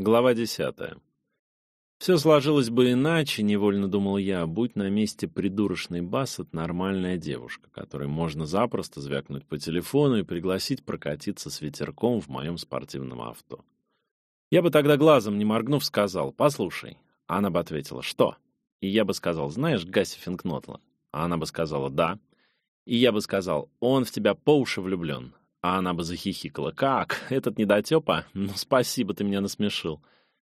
Глава десятая. Все сложилось бы иначе, невольно думал я, будь на месте придурочной Бассет нормальная девушка, которой можно запросто звякнуть по телефону и пригласить прокатиться с ветерком в моем спортивном авто. Я бы тогда глазом не моргнув сказал «Послушай». Она бы ответила «Что?». И я бы сказал «Знаешь Гасси Финкнотла?». А она бы сказала «Да». И я бы сказал «Он в тебя по уши влюблен». А она бы захихикала. «Как? Этот недотепа? Ну, спасибо, ты меня насмешил».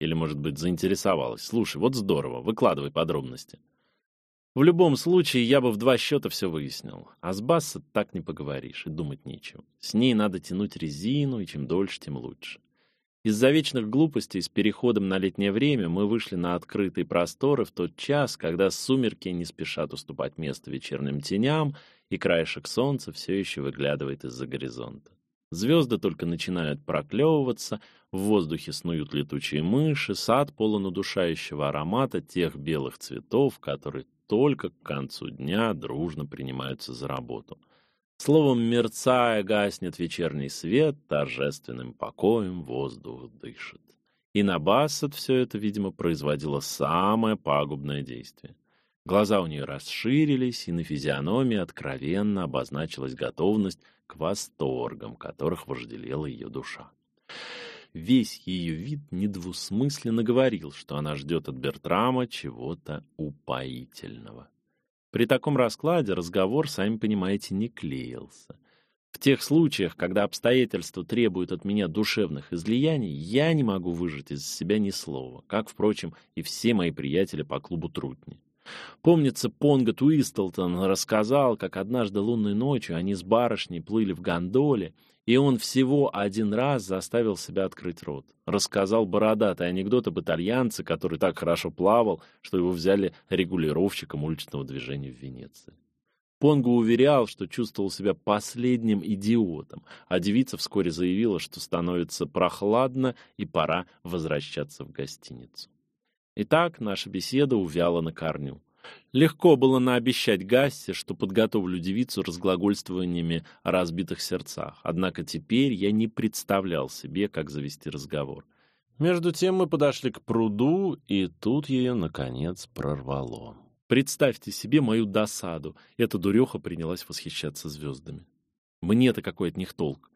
Или, может быть, заинтересовалась. «Слушай, вот здорово, выкладывай подробности». В любом случае, я бы в два счета все выяснил. А с Бассет так не поговоришь, и думать нечего. С ней надо тянуть резину, и чем дольше, тем лучше. Из-за вечных глупостей с переходом на летнее время мы вышли на открытые просторы в тот час, когда сумерки не спешат уступать место вечерним теням, и краешек солнца все еще выглядывает из-за горизонта. Звезды только начинают проклевываться, в воздухе снуют летучие мыши, сад полон удушающего аромата тех белых цветов, которые только к концу дня дружно принимаются за работу. Словом, мерцая, гаснет вечерний свет, торжественным покоем воздух дышит. И на Бассет все это, видимо, производило самое пагубное действие. Глаза у нее расширились, и на физиономии откровенно обозначилась готовность к восторгам, которых вожделела ее душа. Весь ее вид недвусмысленно говорил, что она ждет от Бертрама чего-то упоительного. При таком раскладе разговор, сами понимаете, не клеился. В тех случаях, когда обстоятельства требуют от меня душевных излияний, я не могу выжать из себя ни слова, как, впрочем, и все мои приятели по клубу Трутни. Помнится, Понго Туистлтон рассказал, как однажды лунной ночью они с барышней плыли в гондоле, и он всего один раз заставил себя открыть рот. Рассказал бородатый анекдот об итальянце, который так хорошо плавал, что его взяли регулировщиком уличного движения в Венеции. Понго уверял, что чувствовал себя последним идиотом, а девица вскоре заявила, что становится прохладно и пора возвращаться в гостиницу. Итак, наша беседа увяла на корню. Легко было наобещать Гассе, что подготовлю девицу разглагольствованиями о разбитых сердцах. Однако теперь я не представлял себе, как завести разговор. Между тем мы подошли к пруду, и тут ее, наконец, прорвало. Представьте себе мою досаду. Эта дуреха принялась восхищаться звездами. Мне-то какой от них толк?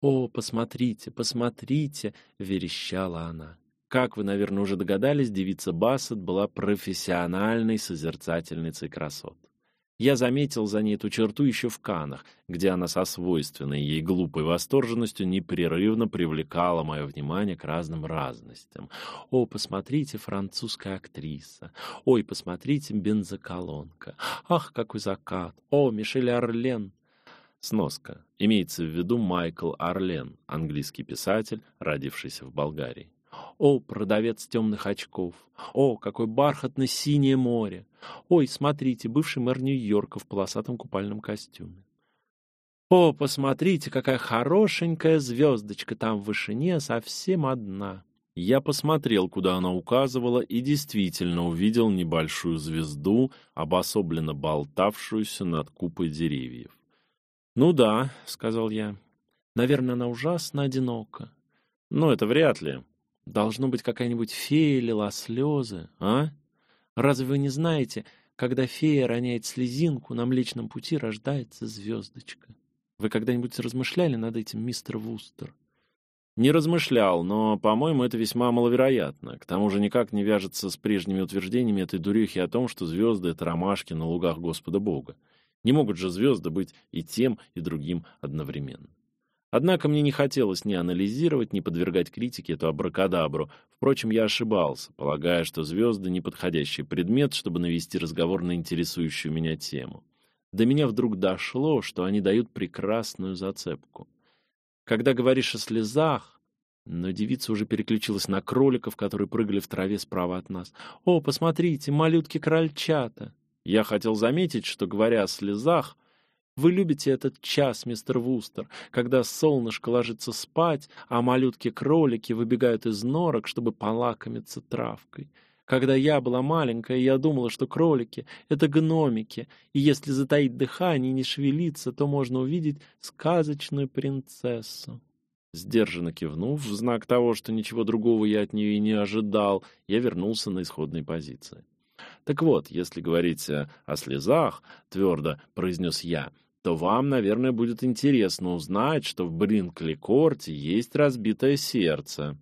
«О, посмотрите, посмотрите!» — верещала она. Как вы, наверное, уже догадались, девица Бассет была профессиональной созерцательницей красот. Я заметил за ней эту черту еще в Канах, где она со свойственной ей глупой восторженностью непрерывно привлекала мое внимание к разным разностям. О, посмотрите, французская актриса. Ой, посмотрите, бензоколонка. Ах, какой закат. О, Мишель Орлен. Сноска. Имеется в виду Майкл Орлен, английский писатель, родившийся в Болгарии. О, продавец темных очков! О, какое бархатно-синее море! Ой, смотрите, бывший мэр Нью-Йорка в полосатом купальном костюме. О, посмотрите, какая хорошенькая звездочка там в вышине, совсем одна. Я посмотрел, куда она указывала, и действительно увидел небольшую звезду, обособленно болтавшуюся над купой деревьев. «Ну да», — сказал я, — «наверное, она ужасно одинока». «Ну, это вряд ли. Должно быть, какая-нибудь фея лила слезы, а? Разве вы не знаете, когда фея роняет слезинку, на Млечном пути рождается звездочка? Вы когда-нибудь размышляли над этим, мистер Вустер? Не размышлял, но, по-моему, это весьма маловероятно. К тому же никак не вяжется с прежними утверждениями этой дурехи о том, что звезды — это ромашки на лугах Господа Бога. Не могут же звезды быть и тем, и другим одновременно. Однако мне не хотелось ни анализировать, ни подвергать критике эту абракадабру. Впрочем, я ошибался, полагая, что звезды — неподходящий предмет, чтобы навести разговор на интересующую меня тему. До меня вдруг дошло, что они дают прекрасную зацепку. Когда говоришь о слезах, но девица уже переключилась на кроликов, которые прыгали в траве справа от нас. «О, посмотрите, малютки-крольчата!» Я хотел заметить, что, говоря о слезах, вы любите этот час, мистер Вустер, когда солнышко ложится спать, а малютки-кролики выбегают из норок, чтобы полакомиться травкой. Когда я была маленькая, я думала, что кролики — это гномики, и если затаить дыхание и не шевелиться, то можно увидеть сказочную принцессу. Сдержанно кивнув, в знак того, что ничего другого я от нее и не ожидал, я вернулся на исходные позиции. Так вот, если говорить о слезах, твердо произнес я, то вам, наверное, будет интересно узнать, что в Бринкли-корте есть разбитое сердце.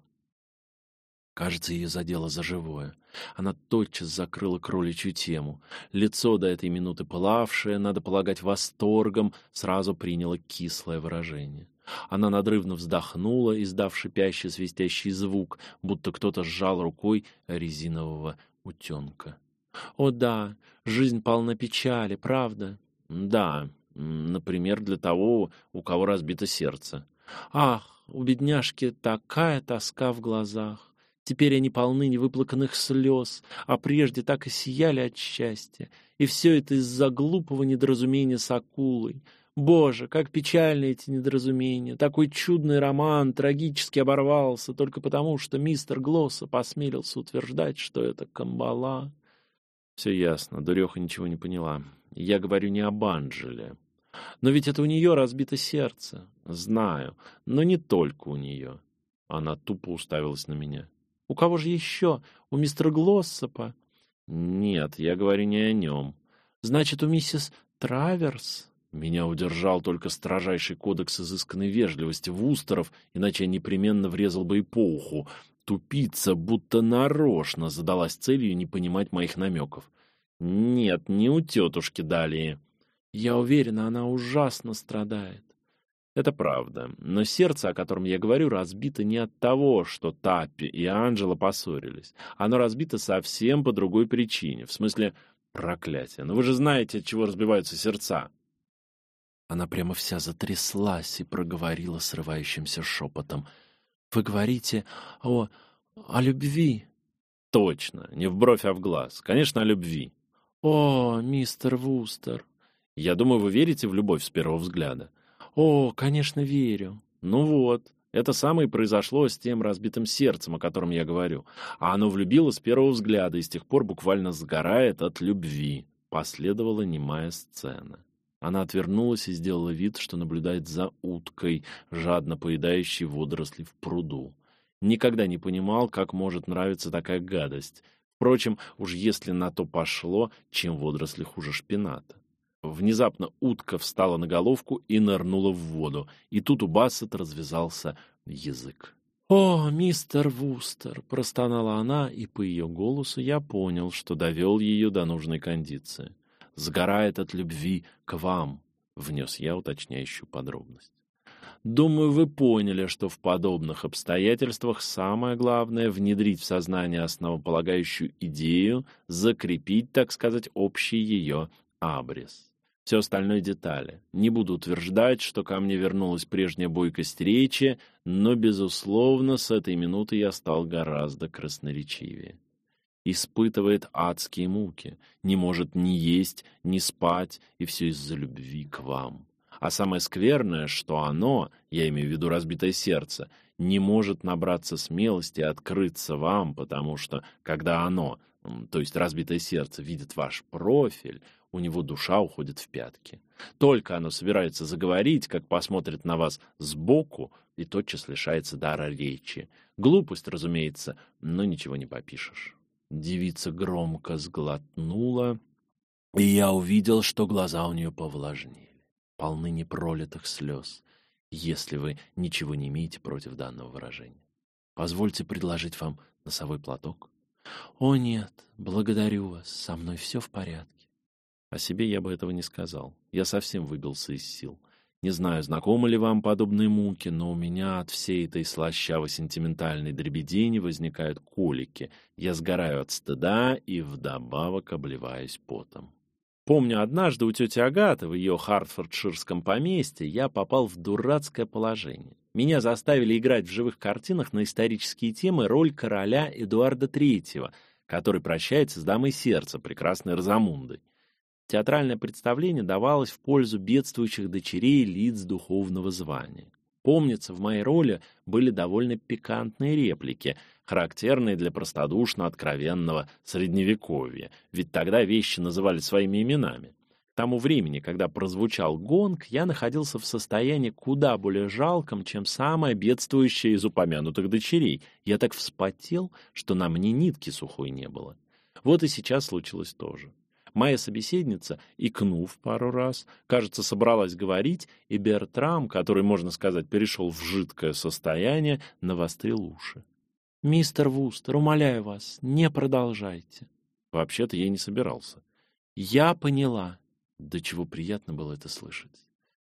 Кажется, ее задело за живое. Она тотчас закрыла кроличью тему. Лицо, до этой минуты пылавшее, надо полагать, восторгом, сразу приняло кислое выражение. Она надрывно вздохнула, издав шипящий свистящий звук, будто кто-то сжал рукой резинового утенка. «О да, жизнь полна печали, правда?» «Да, например, для того, у кого разбито сердце». «Ах, у бедняжки такая тоска в глазах! Теперь они полны невыплаканных слез, а прежде так и сияли от счастья. И все это из-за глупого недоразумения с акулой. Боже, как печальны эти недоразумения. Такой чудный роман трагически оборвался только потому, что мистер Глосса посмелился утверждать, что это камбала. Все ясно, дуреха ничего не поняла. Я говорю не об Анджеле. Но ведь это у нее разбито сердце. Знаю, но не только у нее. Она тупо уставилась на меня. У кого же еще? У мистера Глоссопа? Нет, я говорю не о нем. Значит, у миссис Траверс? Меня удержал только строжайший кодекс изысканной вежливости Вустеров, иначе я непременно врезал бы и по уху. Тупица будто нарочно задалась целью не понимать моих намеков. Нет, не у тетушки далее. Я уверена, она ужасно страдает. Это правда, но сердце, о котором я говорю, разбито не от того, что Таппи и Анджела поссорились. Оно разбито совсем по другой причине, в смысле проклятия. Но вы же знаете, от чего разбиваются сердца. Она прямо вся затряслась и проговорила срывающимся шепотом. «Вы говорите о... о любви?» «Точно, не в бровь, а в глаз. Конечно, о любви». «О, мистер Вустер!» «Я думаю, вы верите в любовь с первого взгляда». О, конечно, верю. Ну вот, это самое произошло с тем разбитым сердцем, о котором я говорю. А оно влюбило с первого взгляда и с тех пор буквально сгорает от любви. Последовала немая сцена. Она отвернулась и сделала вид, что наблюдает за уткой, жадно поедающей водоросли в пруду. Никогда не понимал, как может нравиться такая гадость. Впрочем, уж если на то пошло, чем водоросли хуже шпината. Внезапно утка встала на головку и нырнула в воду, и тут у Бассет развязался язык. «О, мистер Вустер!» — простонала она, и по ее голосу я понял, что довел ее до нужной кондиции. «Сгорает от любви к вам», — внес я уточняющую подробность. Думаю, вы поняли, что в подобных обстоятельствах самое главное — внедрить в сознание основополагающую идею, закрепить, так сказать, общий ее абрис. Все остальное детали. Не буду утверждать, что ко мне вернулась прежняя бойкость речи, но, безусловно, с этой минуты я стал гораздо красноречивее. Испытывает адские муки, не может ни есть, ни спать, и все из-за любви к вам. А самое скверное, что оно, я имею в виду разбитое сердце, не может набраться смелости открыться вам, потому что, когда оно, то есть разбитое сердце, видит ваш профиль, у него душа уходит в пятки. Только оно собирается заговорить, как посмотрит на вас сбоку, и тотчас лишается дара речи. Глупость, разумеется, но ничего не попишешь. Девица громко сглотнула, и я увидел, что глаза у нее повлажнели, полны непролитых слез, если вы ничего не имеете против данного выражения. Позвольте предложить вам носовой платок. О нет, благодарю вас, со мной все в порядке. О себе я бы этого не сказал. Я совсем выбился из сил. Не знаю, знакомы ли вам подобные муки, но у меня от всей этой слащаво-сентиментальной дребедени возникают колики. Я сгораю от стыда и вдобавок обливаюсь потом. Помню, однажды у тети Агаты в ее хартфордширском поместье я попал в дурацкое положение. Меня заставили играть в живых картинах на исторические темы роль короля Эдуарда III, который прощается с дамой сердца, прекрасной Розамундой. Театральное представление давалось в пользу бедствующих дочерей лиц духовного звания. Помнится, в моей роли были довольно пикантные реплики, характерные для простодушно откровенного средневековья, ведь тогда вещи называли своими именами. тому времени, когда прозвучал гонг, я находился в состоянии куда более жалком, чем самая бедствующая из упомянутых дочерей. Я так вспотел, что на мне нитки сухой не было. Вот и сейчас случилось то же. Моя собеседница, икнув пару раз, кажется, собралась говорить, и Бертрам, который, можно сказать, перешел в жидкое состояние, навострил уши. «Мистер Вустер, умоляю вас, не продолжайте». Вообще-то я не собирался. «Я поняла. До чего приятно было это слышать.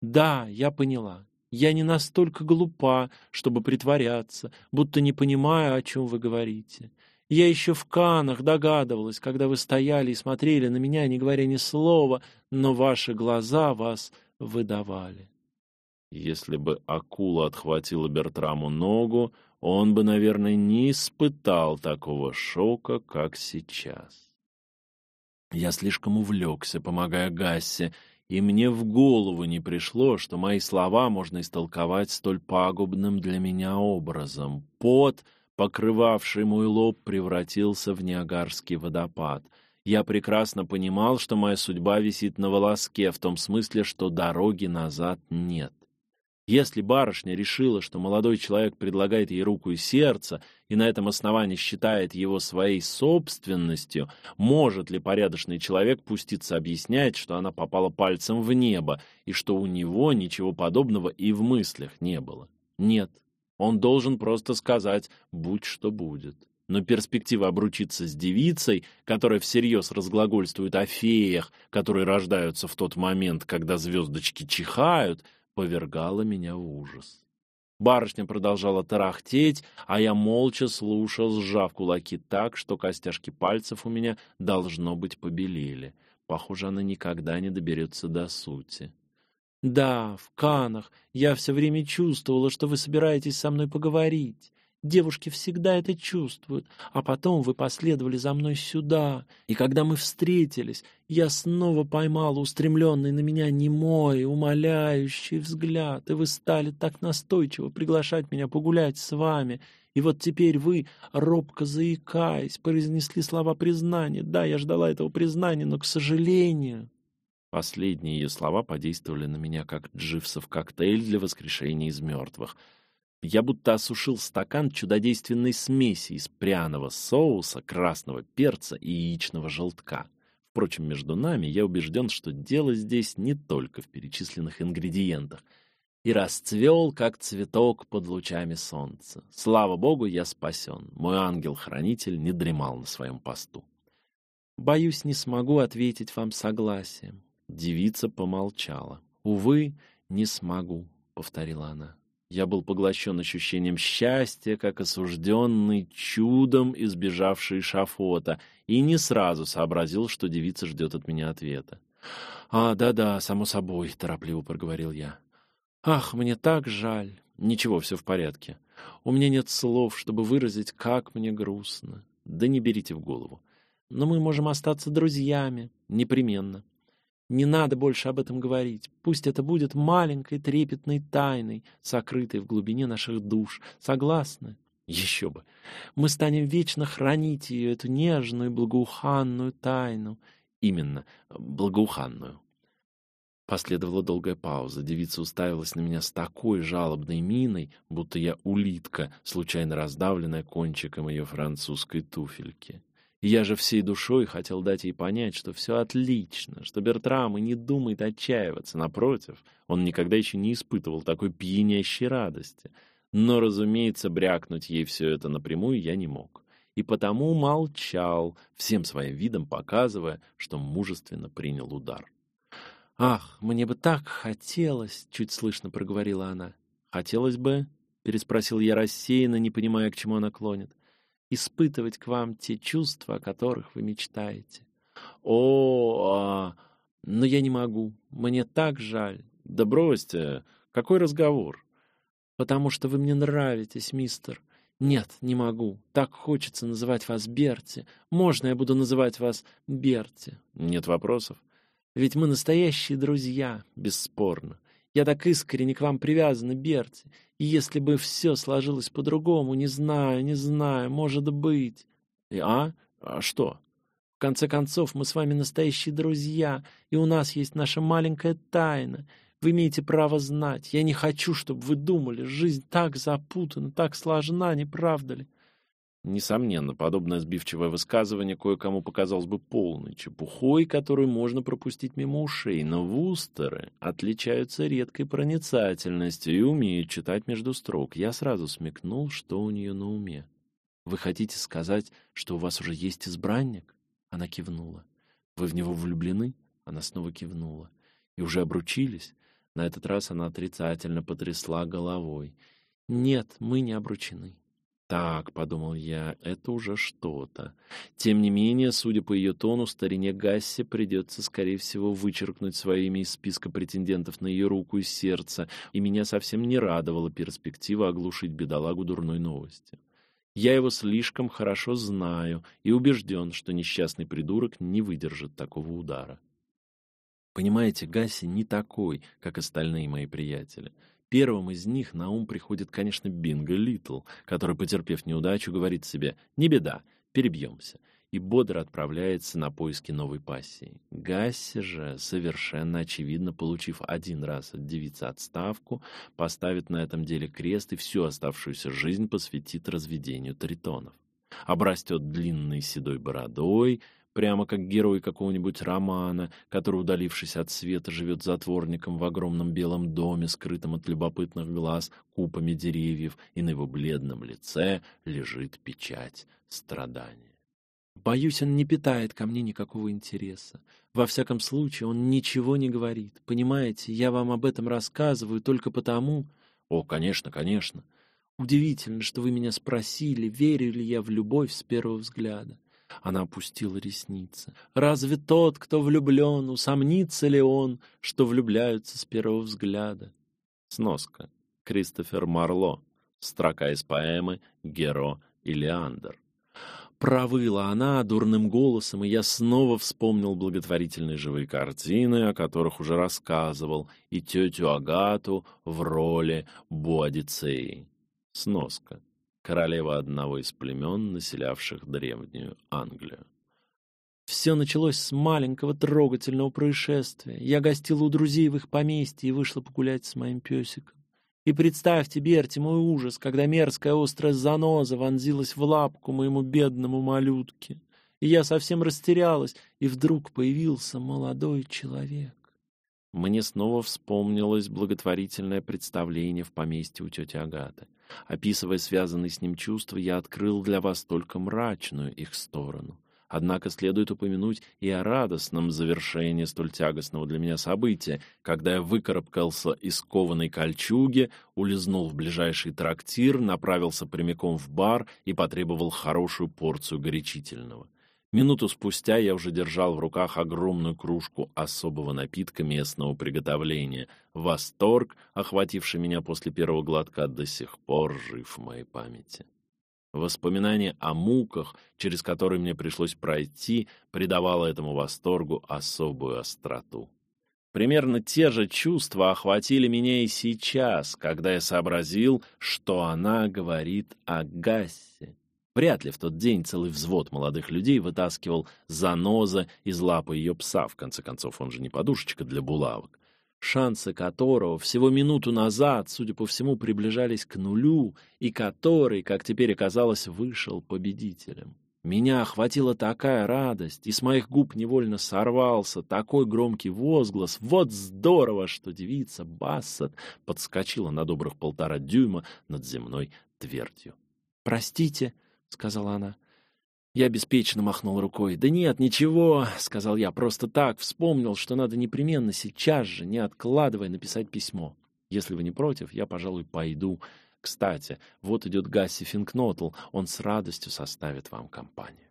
Да, я поняла. Я не настолько глупа, чтобы притворяться, будто не понимаю, о чем вы говорите. Я еще в Канах догадывалась, когда вы стояли и смотрели на меня, не говоря ни слова, но ваши глаза вас выдавали. Если бы акула отхватила Бертраму ногу, он бы, наверное, не испытал такого шока, как сейчас. Я слишком увлекся, помогая Гассе, и мне в голову не пришло, что мои слова можно истолковать столь пагубным для меня образом. Пот, покрывавший мой лоб, превратился в Ниагарский водопад. Я прекрасно понимал, что моя судьба висит на волоске, в том смысле, что дороги назад нет. Если барышня решила, что молодой человек предлагает ей руку и сердце, и на этом основании считает его своей собственностью, может ли порядочный человек пуститься объяснять, что она попала пальцем в небо, и что у него ничего подобного и в мыслях не было? Нет. Он должен просто сказать «будь что будет». Но перспектива обручиться с девицей, которая всерьез разглагольствует о феях, которые рождаются в тот момент, когда звездочки чихают — повергало меня в ужас. Барышня продолжала тарахтеть, а я молча слушал, сжав кулаки так, что костяшки пальцев у меня, должно быть, побелели. Похоже, она никогда не доберется до сути. «Да, в Канах. Я все время чувствовала, что вы собираетесь со мной поговорить. Девушки всегда это чувствуют. А потом вы последовали за мной сюда. И когда мы встретились, я снова поймал устремленный на меня немой, умоляющий взгляд. И вы стали так настойчиво приглашать меня погулять с вами. И вот теперь вы, робко заикаясь, произнесли слова признания. Да, я ждала этого признания, но, к сожалению... Последние ее слова подействовали на меня, как дживсов коктейль для воскрешения из мертвых — я будто осушил стакан чудодейственной смеси из пряного соуса, красного перца и яичного желтка. Впрочем, между нами я убежден, что дело здесь не только в перечисленных ингредиентах. И расцвел, как цветок под лучами солнца. Слава богу, я спасен. Мой ангел-хранитель не дремал на своем посту. Боюсь, не смогу ответить вам согласием. Девица помолчала. Увы, не смогу, повторила она. Я был поглощен ощущением счастья, как осужденный, чудом избежавший шафота, и не сразу сообразил, что девица ждет от меня ответа. «А, да-да, само собой», — торопливо проговорил я. «Ах, мне так жаль. Ничего, все в порядке. У меня нет слов, чтобы выразить, как мне грустно. Да не берите в голову. Но мы можем остаться друзьями, непременно. Не надо больше об этом говорить. Пусть это будет маленькой трепетной тайной, сокрытой в глубине наших душ. Согласны? Еще бы. Мы станем вечно хранить ее, эту нежную, благоуханную тайну. Именно, благоуханную. Последовала долгая пауза. Девица уставилась на меня с такой жалобной миной, будто я улитка, случайно раздавленная кончиком ее французской туфельки. Я же всей душой хотел дать ей понять, что все отлично, что Бертрам и не думает отчаиваться. Напротив, он никогда еще не испытывал такой пьянящей радости. Но, разумеется, брякнуть ей все это напрямую я не мог. И потому молчал, всем своим видом показывая, что мужественно принял удар. «Ах, мне бы так хотелось!» — чуть слышно проговорила она. «Хотелось бы?» — переспросил я рассеянно, не понимая, к чему она клонит испытывать к вам те чувства, о которых вы мечтаете. О, а, но я не могу. Мне так жаль. Да бросьте. Какой разговор? Потому что вы мне нравитесь, мистер. Нет, не могу. Так хочется называть вас Берти. Можно я буду называть вас Берти? Нет вопросов. Ведь мы настоящие друзья, бесспорно. Я так искренне к вам привязана, Берти. И если бы все сложилось по-другому, не знаю, не знаю, может быть. А? А что? В конце концов, мы с вами настоящие друзья, и у нас есть наша маленькая тайна. Вы имеете право знать. Я не хочу, чтобы вы думали, жизнь так запутана, так сложна, не правда ли? Несомненно, подобное сбивчивое высказывание кое-кому показалось бы полной чепухой, которую можно пропустить мимо ушей, но вустеры отличаются редкой проницательностью и умеют читать между строк. Я сразу смекнул, что у нее на уме. «Вы хотите сказать, что у вас уже есть избранник?» Она кивнула. «Вы в него влюблены?» Она снова кивнула. «И уже обручились?» На этот раз она отрицательно потрясла головой. «Нет, мы не обручены». Так, подумал я, это уже что-то. Тем не менее, судя по ее тону, старине Гассе придется, скорее всего, вычеркнуть свое имя из списка претендентов на ее руку и сердце, и меня совсем не радовала перспектива оглушить бедолагу дурной новостью. Я его слишком хорошо знаю и убежден, что несчастный придурок не выдержит такого удара. Понимаете, Гасси не такой, как остальные мои приятели. Первым из них на ум приходит, конечно, Бинго Литл, который, потерпев неудачу, говорит себе «не беда, перебьемся», и бодро отправляется на поиски новой пассии. Гасси же, совершенно очевидно, получив один раз от девицы отставку, поставит на этом деле крест и всю оставшуюся жизнь посвятит разведению тритонов. Обрастет длинной седой бородой, прямо как герой какого-нибудь романа, который, удалившись от света, живет затворником в огромном белом доме, скрытом от любопытных глаз купами деревьев, и на его бледном лице лежит печать страдания. Боюсь, он не питает ко мне никакого интереса. Во всяком случае, он ничего не говорит. Понимаете, я вам об этом рассказываю только потому... О, конечно, конечно. Удивительно, что вы меня спросили, верю ли я в любовь с первого взгляда. Она опустила ресницы. Разве тот, кто влюблен, усомнится ли он, что влюбляются с первого взгляда? Сноска. Кристофер Марло. Строка из поэмы «Геро и Леандр». Провыла она дурным голосом, и я снова вспомнил благотворительные живые картины, о которых уже рассказывал, и тетю Агату в роли Буадицеи. Сноска королева одного из племен, населявших древнюю Англию. Все началось с маленького трогательного происшествия. Я гостила у друзей в их поместье и вышла погулять с моим песиком. И представьте, Берти, мой ужас, когда мерзкая острая заноза вонзилась в лапку моему бедному малютке. И я совсем растерялась, и вдруг появился молодой человек. Мне снова вспомнилось благотворительное представление в поместье у тети Агаты. Описывая связанные с ним чувства, я открыл для вас только мрачную их сторону. Однако следует упомянуть и о радостном завершении столь тягостного для меня события, когда я выкарабкался из кованой кольчуги, улизнул в ближайший трактир, направился прямиком в бар и потребовал хорошую порцию горячительного. Минуту спустя я уже держал в руках огромную кружку особого напитка местного приготовления. Восторг, охвативший меня после первого глотка, до сих пор жив в моей памяти. Воспоминание о муках, через которые мне пришлось пройти, придавало этому восторгу особую остроту. Примерно те же чувства охватили меня и сейчас, когда я сообразил, что она говорит о Гассе. Вряд ли в тот день целый взвод молодых людей вытаскивал заноза из лапы ее пса, в конце концов, он же не подушечка для булавок, шансы которого всего минуту назад, судя по всему, приближались к нулю, и который, как теперь оказалось, вышел победителем. Меня охватила такая радость, и с моих губ невольно сорвался такой громкий возглас. Вот здорово, что девица Бассет подскочила на добрых полтора дюйма над земной твердью. «Простите», — сказала она. Я беспечно махнул рукой. «Да нет, ничего», — сказал я, — «просто так, вспомнил, что надо непременно сейчас же, не откладывая, написать письмо. Если вы не против, я, пожалуй, пойду. Кстати, вот идет Гасси Финкнотл, он с радостью составит вам компанию».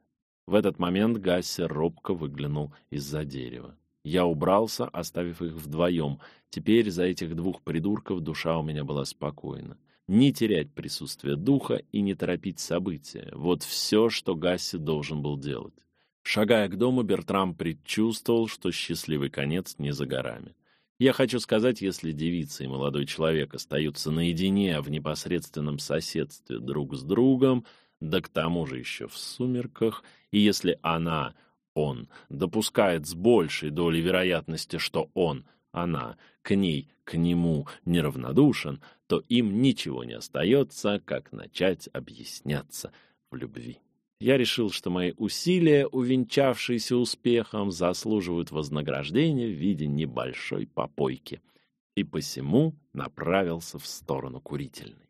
В этот момент Гасси робко выглянул из-за дерева. Я убрался, оставив их вдвоем. Теперь за этих двух придурков душа у меня была спокойна не терять присутствие духа и не торопить события. Вот все, что Гасси должен был делать. Шагая к дому, Бертрам предчувствовал, что счастливый конец не за горами. Я хочу сказать, если девица и молодой человек остаются наедине в непосредственном соседстве друг с другом, да к тому же еще в сумерках, и если она он допускает с большей долей вероятности, что он, она, к ней, к нему неравнодушен, то им ничего не остается, как начать объясняться в любви. Я решил, что мои усилия, увенчавшиеся успехом, заслуживают вознаграждения в виде небольшой попойки, и посему направился в сторону курительной.